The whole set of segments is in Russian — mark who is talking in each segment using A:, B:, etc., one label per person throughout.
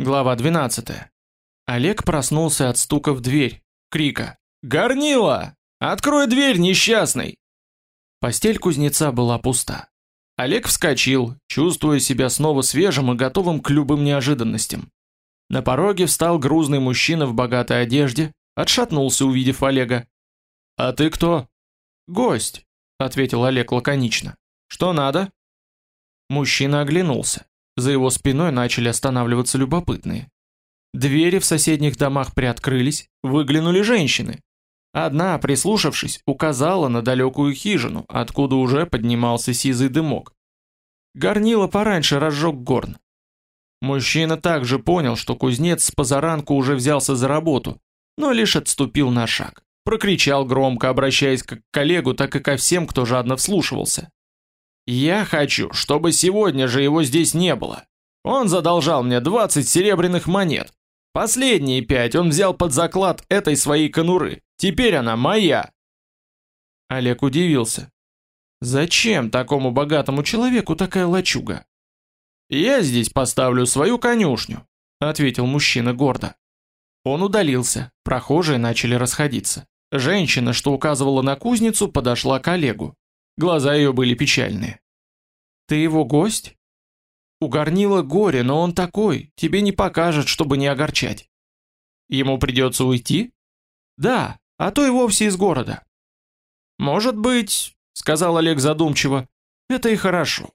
A: Глава 12. Олег проснулся от стука в дверь, крика «Горнила! Открой дверь, несчастный!» Постель кузнеца была пуста. Олег вскочил, чувствуя себя снова свежим и готовым к любым неожиданностям. На пороге встал грузный мужчина в богатой одежде, отшатнулся, увидев Олега. «А ты кто?» «Гость», — ответил Олег лаконично. «Что надо?» Мужчина оглянулся. За его спиной начали останавливаться любопытные. Двери в соседних домах приоткрылись, выглянули женщины. Одна, прислушавшись, указала на далекую хижину, откуда уже поднимался сизый дымок. Горнило пораньше разжег горн. Мужчина также понял, что кузнец с позаранку уже взялся за работу, но лишь отступил на шаг. Прокричал громко, обращаясь как к коллегу, так и ко всем, кто жадно вслушивался. Я хочу, чтобы сегодня же его здесь не было. Он задолжал мне 20 серебряных монет. Последние пять он взял под заклад этой своей конуры. Теперь она моя. Олег удивился. Зачем такому богатому человеку такая лачуга? Я здесь поставлю свою конюшню, ответил мужчина гордо. Он удалился. Прохожие начали расходиться. Женщина, что указывала на кузницу, подошла к Олегу. Глаза ее были печальные. «Ты его гость?» «У горнила горе, но он такой, тебе не покажет, чтобы не огорчать». «Ему придется уйти?» «Да, а то и вовсе из города». «Может быть», — сказал Олег задумчиво, — «это и хорошо.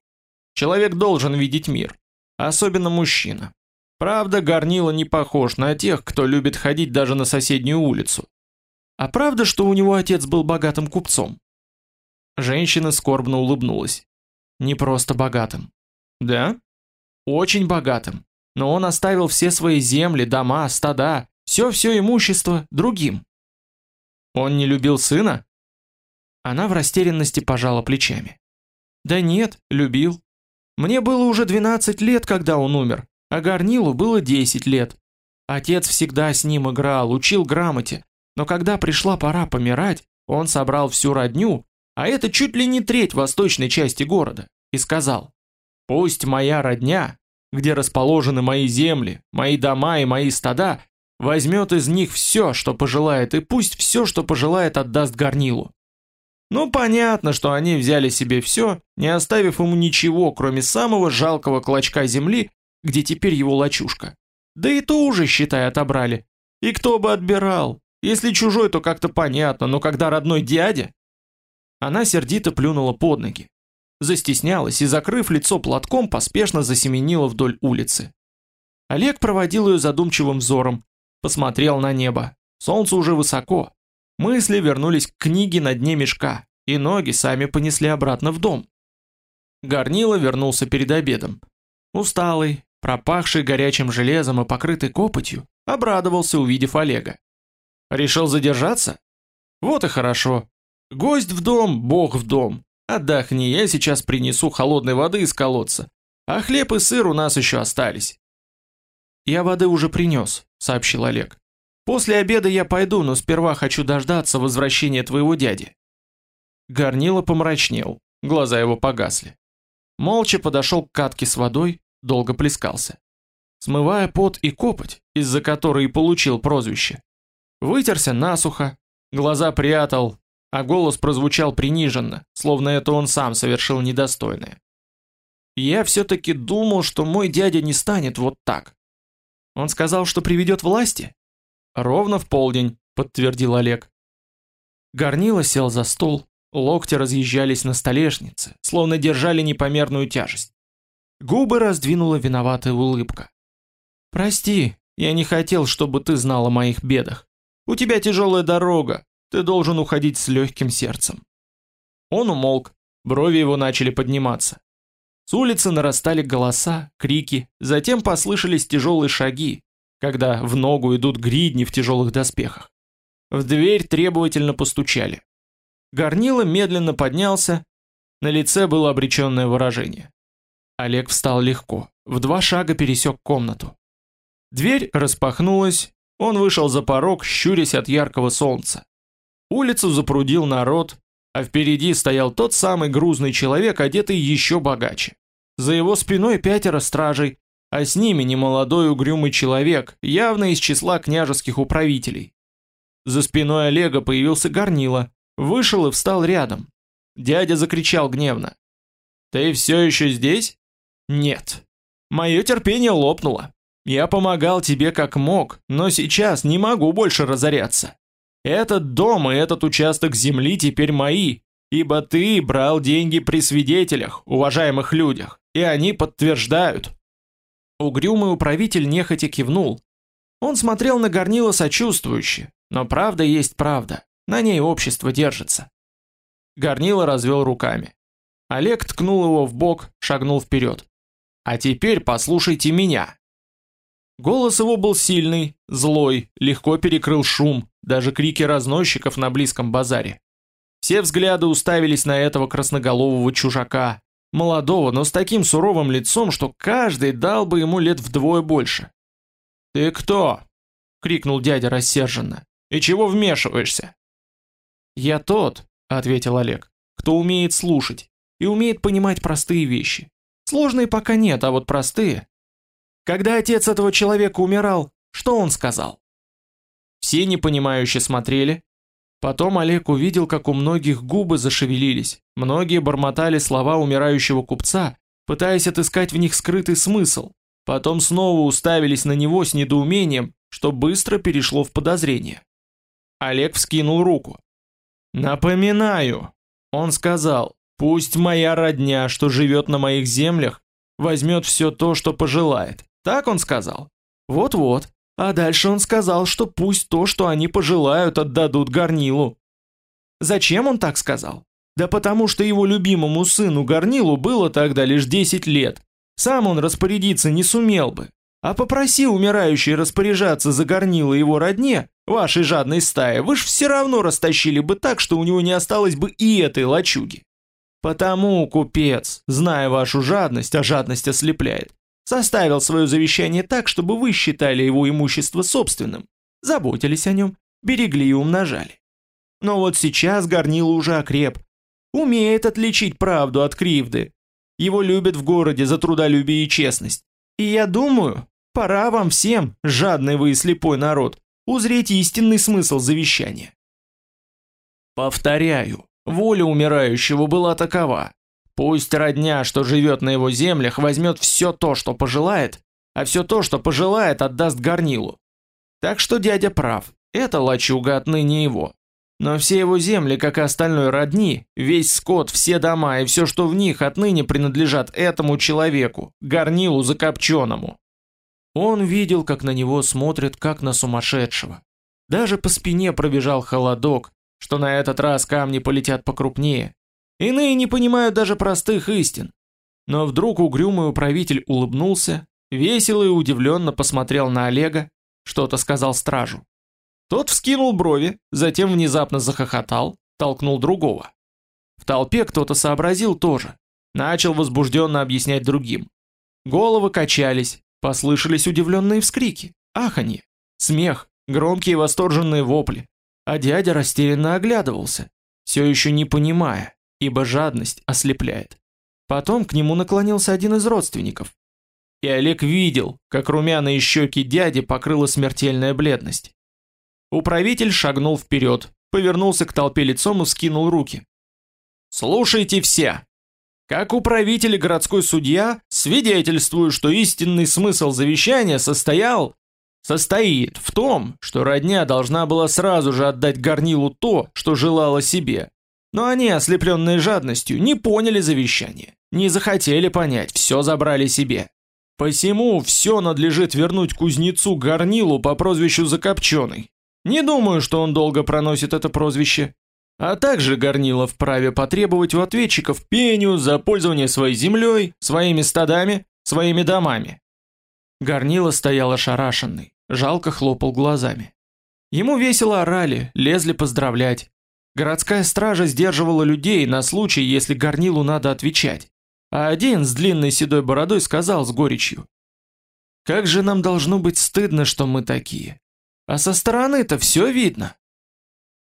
A: Человек должен видеть мир, особенно мужчина. Правда, горнила не похож на тех, кто любит ходить даже на соседнюю улицу. А правда, что у него отец был богатым купцом?» Женщина скорбно улыбнулась. Не просто богатым. Да? Очень богатым. Но он оставил все свои земли, дома, стада, все-все имущество другим. Он не любил сына? Она в растерянности пожала плечами. Да нет, любил. Мне было уже 12 лет, когда он умер, а Горнилу было 10 лет. Отец всегда с ним играл, учил грамоте, но когда пришла пора помирать, он собрал всю родню а это чуть ли не треть восточной части города, и сказал, «Пусть моя родня, где расположены мои земли, мои дома и мои стада, возьмет из них все, что пожелает, и пусть все, что пожелает, отдаст горнилу». Ну, понятно, что они взяли себе все, не оставив ему ничего, кроме самого жалкого клочка земли, где теперь его лачушка. Да и то уже, считай, отобрали. И кто бы отбирал? Если чужой, то как-то понятно, но когда родной дядя... Она сердито плюнула под ноги. Застеснялась и, закрыв лицо платком, поспешно засеменила вдоль улицы. Олег проводил ее задумчивым взором, посмотрел на небо. Солнце уже высоко. Мысли вернулись к книге на дне мешка, и ноги сами понесли обратно в дом. Горнило вернулся перед обедом. Усталый, пропахший горячим железом и покрытый копотью, обрадовался, увидев Олега. Решил задержаться? Вот и хорошо. Гость в дом, бог в дом. Отдохни, я сейчас принесу холодной воды из колодца. А хлеб и сыр у нас еще остались. Я воды уже принес, сообщил Олег. После обеда я пойду, но сперва хочу дождаться возвращения твоего дяди. Горнило помрачнел, глаза его погасли. Молча подошел к катке с водой, долго плескался. Смывая пот и копоть, из-за которой и получил прозвище. Вытерся насухо, глаза прятал, а голос прозвучал приниженно, словно это он сам совершил недостойное. Я все-таки думал, что мой дядя не станет вот так. Он сказал, что приведет власти? Ровно в полдень, подтвердил Олег. Горнило сел за стол, локти разъезжались на столешнице, словно держали непомерную тяжесть. Губы раздвинула виноватая улыбка. «Прости, я не хотел, чтобы ты знал о моих бедах. У тебя тяжелая дорога, ты должен уходить с легким сердцем. Он умолк, брови его начали подниматься. С улицы нарастали голоса, крики, затем послышались тяжелые шаги, когда в ногу идут гридни в тяжелых доспехах. В дверь требовательно постучали. Горнило медленно поднялся, на лице было обреченное выражение. Олег встал легко, в два шага пересек комнату. Дверь распахнулась, он вышел за порог, щурясь от яркого солнца. Улицу запрудил народ, а впереди стоял тот самый грузный человек, одетый еще богаче. За его спиной пятеро стражей, а с ними немолодой угрюмый человек, явно из числа княжеских управителей. За спиной Олега появился горнило, вышел и встал рядом. Дядя закричал гневно. «Ты все еще здесь?» «Нет. Мое терпение лопнуло. Я помогал тебе как мог, но сейчас не могу больше разоряться. Этот дом и этот участок земли теперь мои, ибо ты брал деньги при свидетелях, уважаемых людях, и они подтверждают». Угрюмый управитель нехотя кивнул. Он смотрел на горнило сочувствующе, но правда есть правда, на ней общество держится. Горнило развел руками. Олег ткнул его в бок, шагнул вперед. «А теперь послушайте меня». Голос его был сильный, злой, легко перекрыл шум, даже крики разносчиков на близком базаре. Все взгляды уставились на этого красноголового чужака, молодого, но с таким суровым лицом, что каждый дал бы ему лет вдвое больше. «Ты кто?» — крикнул дядя рассерженно. «И чего вмешиваешься?» «Я тот», — ответил Олег, — «кто умеет слушать и умеет понимать простые вещи. Сложные пока нет, а вот простые. Когда отец этого человека умирал, что он сказал?» Все непонимающе смотрели. Потом Олег увидел, как у многих губы зашевелились. Многие бормотали слова умирающего купца, пытаясь отыскать в них скрытый смысл. Потом снова уставились на него с недоумением, что быстро перешло в подозрение. Олег вскинул руку. «Напоминаю!» Он сказал, «Пусть моя родня, что живет на моих землях, возьмет все то, что пожелает». Так он сказал? Вот-вот. А дальше он сказал, что пусть то, что они пожелают, отдадут Горнилу. Зачем он так сказал? Да потому что его любимому сыну Горнилу было тогда лишь 10 лет. Сам он распорядиться не сумел бы. А попроси умирающий распоряжаться за Горнило его родне, вашей жадной стае, вы ж все равно растащили бы так, что у него не осталось бы и этой лачуги. Потому, купец, зная вашу жадность, а жадность ослепляет, Составил свое завещание так, чтобы вы считали его имущество собственным, заботились о нем, берегли и умножали. Но вот сейчас Горнило уже окреп, умеет отличить правду от кривды. Его любят в городе за трудолюбие и честность. И я думаю, пора вам всем, жадный вы и слепой народ, узреть истинный смысл завещания. Повторяю, воля умирающего была такова. Пусть родня, что живет на его землях, возьмет все то, что пожелает, а все то, что пожелает, отдаст горнилу. Так что дядя прав, это лачуга отныне его. Но все его земли, как и остальной родни, весь скот, все дома и все, что в них, отныне принадлежат этому человеку, горнилу закопченному. Он видел, как на него смотрят, как на сумасшедшего. Даже по спине пробежал холодок, что на этот раз камни полетят покрупнее, Иные не понимают даже простых истин. Но вдруг угрюмый управитель улыбнулся, весело и удивленно посмотрел на Олега, что-то сказал стражу. Тот вскинул брови, затем внезапно захохотал, толкнул другого. В толпе кто-то сообразил тоже, начал возбужденно объяснять другим. Головы качались, послышались удивленные вскрики, аханье, смех, громкие восторженные вопли, а дядя растерянно оглядывался, все еще не понимая, ибо жадность ослепляет. Потом к нему наклонился один из родственников. И Олег видел, как румяные щеки дяди покрыла смертельная бледность. Управитель шагнул вперед, повернулся к толпе лицом и вскинул руки. «Слушайте все! Как управитель и городской судья, свидетельствую, что истинный смысл завещания состоял, состоит в том, что родня должна была сразу же отдать горнилу то, что желала себе, но они, ослепленные жадностью, не поняли завещание, не захотели понять, все забрали себе. Посему все надлежит вернуть кузнецу Горнилу по прозвищу Закопченый. Не думаю, что он долго проносит это прозвище. А также Горнилов вправе потребовать у ответчиков пеню за пользование своей землей, своими стадами, своими домами. Горнило стоял ошарашенный, жалко хлопал глазами. Ему весело орали, лезли поздравлять. Городская стража сдерживала людей на случай, если Горнилу надо отвечать. А один с длинной седой бородой сказал с горечью. «Как же нам должно быть стыдно, что мы такие. А со стороны-то все видно».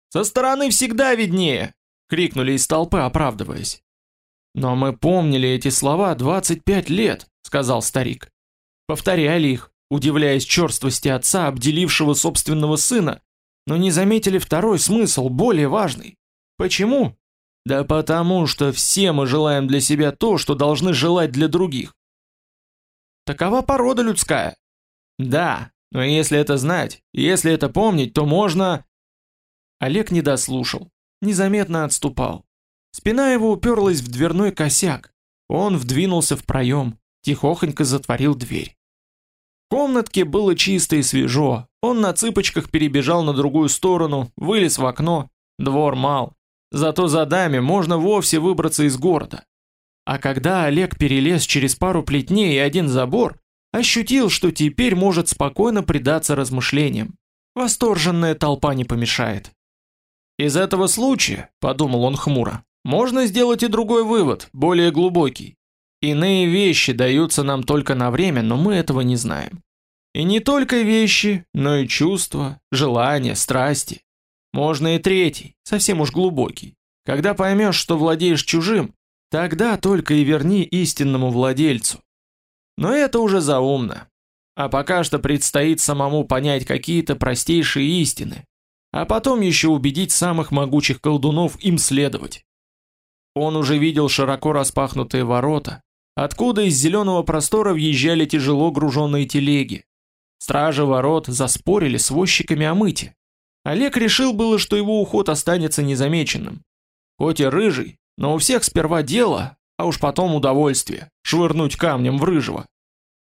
A: «Со стороны всегда виднее!» — крикнули из толпы, оправдываясь. «Но мы помнили эти слова 25 лет», — сказал старик. повторяли их, удивляясь черствости отца, обделившего собственного сына, но не заметили второй смысл, более важный. Почему? Да потому что все мы желаем для себя то, что должны желать для других. Такова порода людская. Да, но если это знать, если это помнить, то можно... Олег не дослушал, незаметно отступал. Спина его уперлась в дверной косяк. Он вдвинулся в проем, тихохонько затворил дверь. Комнатке было чисто и свежо. Он на цыпочках перебежал на другую сторону, вылез в окно. Двор мал. Зато за даме можно вовсе выбраться из города. А когда Олег перелез через пару плетней и один забор, ощутил, что теперь может спокойно предаться размышлениям. Восторженная толпа не помешает. Из этого случая, подумал он хмуро, можно сделать и другой вывод, более глубокий. Иные вещи даются нам только на время, но мы этого не знаем. И не только вещи, но и чувства, желания, страсти. Можно и третий, совсем уж глубокий. Когда поймешь, что владеешь чужим, тогда только и верни истинному владельцу. Но это уже заумно. А пока что предстоит самому понять какие-то простейшие истины, а потом еще убедить самых могучих колдунов им следовать. Он уже видел широко распахнутые ворота, откуда из зеленого простора въезжали тяжело груженные телеги. Стражи ворот заспорили с возчиками о мыте. Олег решил было, что его уход останется незамеченным. Хоть и рыжий, но у всех сперва дело, а уж потом удовольствие швырнуть камнем в рыжего.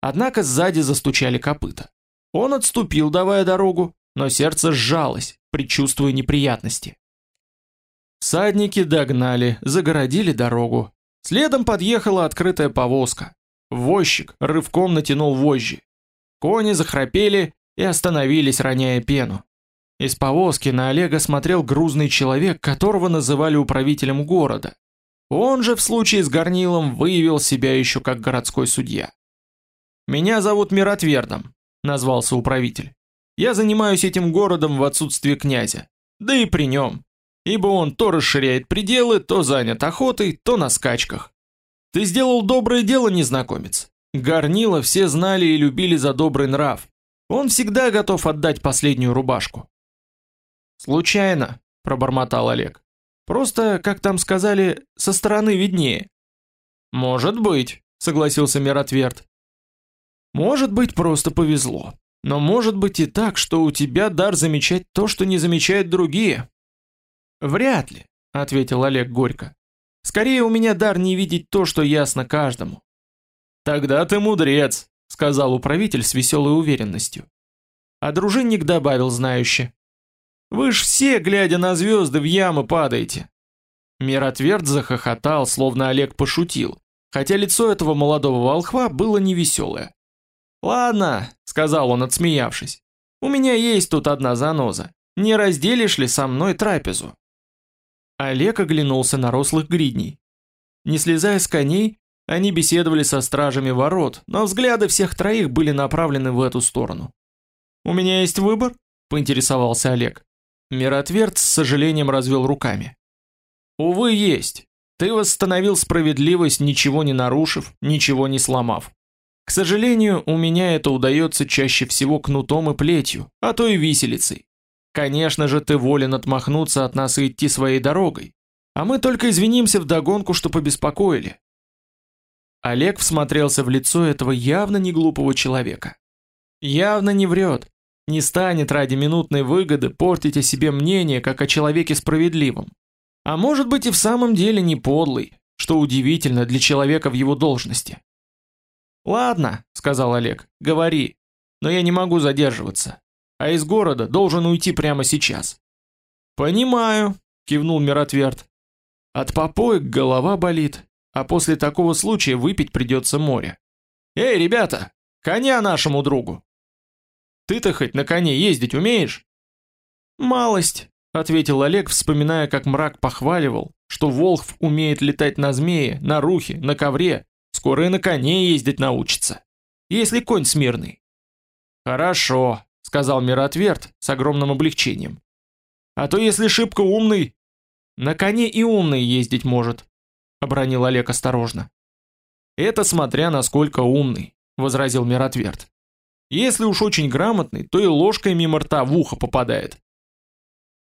A: Однако сзади застучали копыта. Он отступил, давая дорогу, но сердце сжалось, предчувствуя неприятности. Садники догнали, загородили дорогу. Следом подъехала открытая повозка. Возчик рывком натянул вожжи. Кони захрапели и остановились, роняя пену. Из повозки на Олега смотрел грузный человек, которого называли управителем города. Он же в случае с Горнилом выявил себя еще как городской судья. «Меня зовут Миротвердом», — назвался управитель. «Я занимаюсь этим городом в отсутствие князя. Да и при нем. Ибо он то расширяет пределы, то занят охотой, то на скачках. Ты сделал доброе дело, незнакомец. Горнила все знали и любили за добрый нрав. Он всегда готов отдать последнюю рубашку. Случайно, пробормотал Олег. Просто, как там сказали, со стороны виднее. Может быть, согласился Миротверд. Может быть, просто повезло. Но может быть и так, что у тебя дар замечать то, что не замечают другие. Вряд ли, ответил Олег горько. Скорее у меня дар не видеть то, что ясно каждому. Тогда ты мудрец, сказал управитель с веселой уверенностью. А дружинник добавил знающе: вы ж все, глядя на звезды, в ямы падаете. Миротверд захохотал, словно Олег пошутил, хотя лицо этого молодого волхва было невеселое. «Ладно», — сказал он, отсмеявшись, — «у меня есть тут одна заноза. Не разделишь ли со мной трапезу?» Олег оглянулся на рослых гридней. Не слезая с коней, они беседовали со стражами ворот, но взгляды всех троих были направлены в эту сторону. «У меня есть выбор?» — поинтересовался Олег. Миротверд с сожалением развел руками. Увы, есть. Ты восстановил справедливость, ничего не нарушив, ничего не сломав. К сожалению, у меня это удается чаще всего кнутом и плетью, а то и виселицей. Конечно же, ты волен отмахнуться от нас и идти своей дорогой. А мы только извинимся вдогонку, что побеспокоили. Олег всмотрелся в лицо этого явно не глупого человека. Явно не врет не станет ради минутной выгоды портить о себе мнение, как о человеке справедливом. А может быть и в самом деле не подлый, что удивительно для человека в его должности. «Ладно», — сказал Олег, — «говори, но я не могу задерживаться, а из города должен уйти прямо сейчас». «Понимаю», — кивнул Миротверд. «От попоек голова болит, а после такого случая выпить придется море. Эй, ребята, коня нашему другу!» Ты-то хоть на коне ездить умеешь? Малость, ответил Олег, вспоминая, как мрак похваливал, что Волхв умеет летать на змее, на рухе, на ковре, скоро и на коне ездить научится. Если конь смирный. Хорошо, сказал Миротверд с огромным облегчением. А то если шибко умный, на коне и умный ездить может, обронил Олег осторожно. Это смотря насколько умный. возразил Миротверд. Если уж очень грамотный, то и ложкой мимо рта в ухо попадает.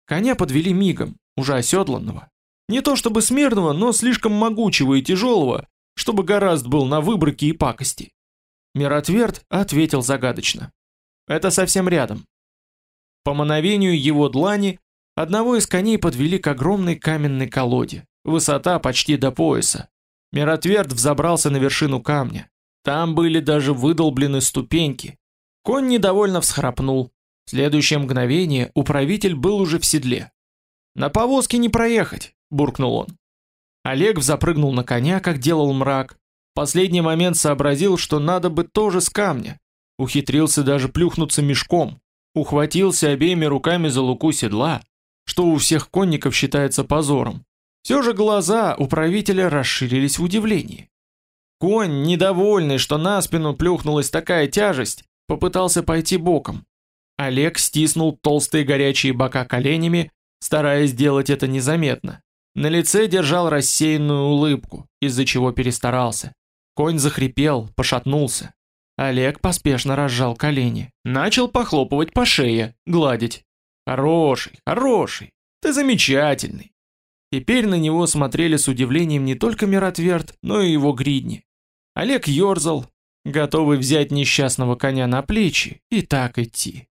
A: Коня подвели мигом, уже оседланного. Не то чтобы смирного, но слишком могучего и тяжелого, чтобы гораздо был на выборке и пакости. Миротверд ответил загадочно. Это совсем рядом. По мановению его длани одного из коней подвели к огромной каменной колоде, высота почти до пояса. Миротверд взобрался на вершину камня. Там были даже выдолблены ступеньки. Конь недовольно всхрапнул. В следующее мгновение управитель был уже в седле. «На повозке не проехать!» – буркнул он. Олег запрыгнул на коня, как делал мрак. В последний момент сообразил, что надо бы тоже с камня. Ухитрился даже плюхнуться мешком. Ухватился обеими руками за луку седла, что у всех конников считается позором. Все же глаза у правителя расширились в удивлении. Конь, недовольный, что на спину плюхнулась такая тяжесть, попытался пойти боком. Олег стиснул толстые горячие бока коленями, стараясь сделать это незаметно. На лице держал рассеянную улыбку, из-за чего перестарался. Конь захрипел, пошатнулся. Олег поспешно разжал колени, начал похлопывать по шее, гладить. «Хороший, хороший, ты замечательный!» Теперь на него смотрели с удивлением не только Миротверд, но и его гридни. Олег ерзал, готовый взять несчастного коня на плечи и так идти.